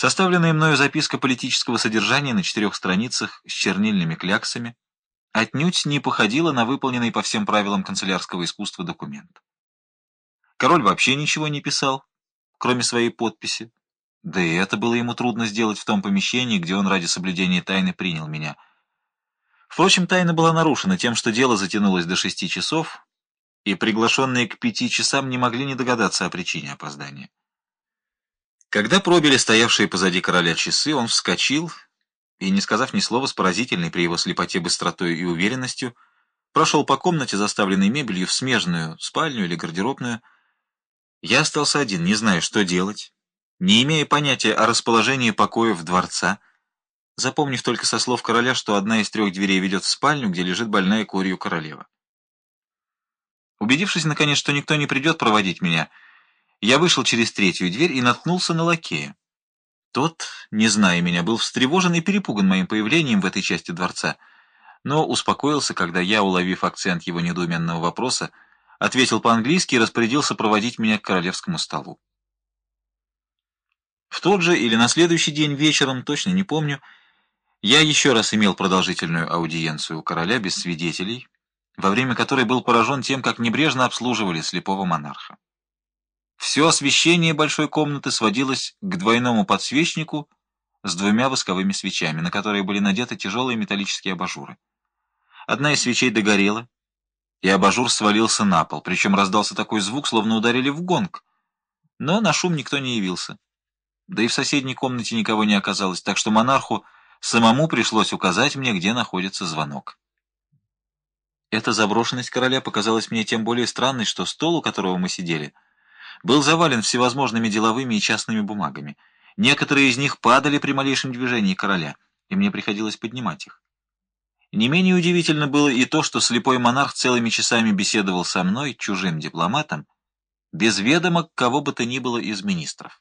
Составленная мною записка политического содержания на четырех страницах с чернильными кляксами отнюдь не походила на выполненный по всем правилам канцелярского искусства документ. Король вообще ничего не писал, кроме своей подписи. Да и это было ему трудно сделать в том помещении, где он ради соблюдения тайны принял меня. Впрочем, тайна была нарушена тем, что дело затянулось до шести часов, и приглашенные к пяти часам не могли не догадаться о причине опоздания. Когда пробили стоявшие позади короля часы, он вскочил и, не сказав ни слова, с поразительной при его слепоте быстротой и уверенностью, прошел по комнате, заставленной мебелью, в смежную спальню или гардеробную. Я остался один, не знаю, что делать, не имея понятия о расположении покоев дворца, запомнив только со слов короля, что одна из трех дверей ведет в спальню, где лежит больная корью королева. Убедившись, наконец, что никто не придет проводить меня, я вышел через третью дверь и наткнулся на лакея. Тот, не зная меня, был встревожен и перепуган моим появлением в этой части дворца, но успокоился, когда я, уловив акцент его недоуменного вопроса, ответил по-английски и распорядился проводить меня к королевскому столу. В тот же или на следующий день вечером, точно не помню, я еще раз имел продолжительную аудиенцию у короля без свидетелей, во время которой был поражен тем, как небрежно обслуживали слепого монарха. Все освещение большой комнаты сводилось к двойному подсвечнику с двумя восковыми свечами, на которые были надеты тяжелые металлические абажуры. Одна из свечей догорела, и абажур свалился на пол, причем раздался такой звук, словно ударили в гонг. Но на шум никто не явился. Да и в соседней комнате никого не оказалось, так что монарху самому пришлось указать мне, где находится звонок. Эта заброшенность короля показалась мне тем более странной, что стол, у которого мы сидели — был завален всевозможными деловыми и частными бумагами. Некоторые из них падали при малейшем движении короля, и мне приходилось поднимать их. Не менее удивительно было и то, что слепой монарх целыми часами беседовал со мной, чужим дипломатом, без ведома кого бы то ни было из министров.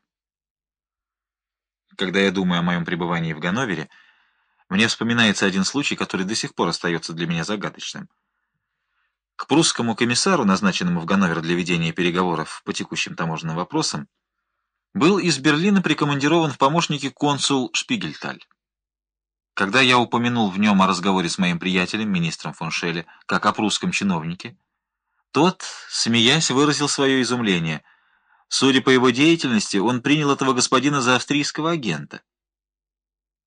Когда я думаю о моем пребывании в Ганновере, мне вспоминается один случай, который до сих пор остается для меня загадочным. К прусскому комиссару, назначенному в Ганновер для ведения переговоров по текущим таможенным вопросам, был из Берлина прикомандирован в помощники консул Шпигельталь. Когда я упомянул в нем о разговоре с моим приятелем, министром фон Шелле, как о прусском чиновнике, тот, смеясь, выразил свое изумление. Судя по его деятельности, он принял этого господина за австрийского агента.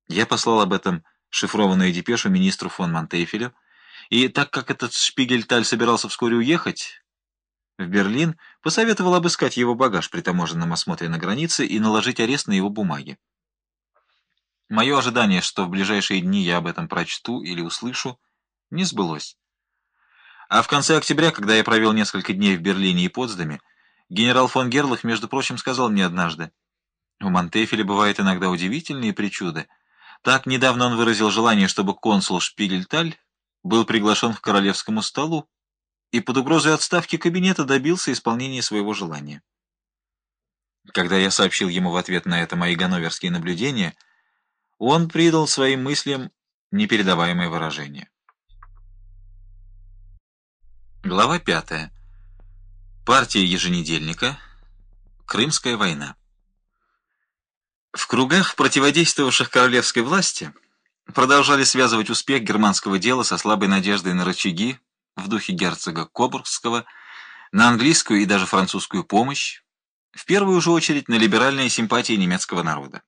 Я послал об этом шифрованную депешу министру фон Монтейфелю, и так как этот Шпигельталь собирался вскоре уехать в Берлин, посоветовал обыскать его багаж при таможенном осмотре на границе и наложить арест на его бумаги. Мое ожидание, что в ближайшие дни я об этом прочту или услышу, не сбылось. А в конце октября, когда я провел несколько дней в Берлине и Потсдаме, генерал фон Герлах, между прочим, сказал мне однажды, «У Монтефеля бывают иногда удивительные причуды. Так недавно он выразил желание, чтобы консул Шпигельталь был приглашен к королевскому столу и под угрозой отставки кабинета добился исполнения своего желания. Когда я сообщил ему в ответ на это мои ганноверские наблюдения, он придал своим мыслям непередаваемое выражение. Глава пятая. Партия еженедельника. Крымская война. В кругах, противодействовавших королевской власти, продолжали связывать успех германского дела со слабой надеждой на рычаги в духе герцога Кобургского, на английскую и даже французскую помощь, в первую же очередь на либеральные симпатии немецкого народа.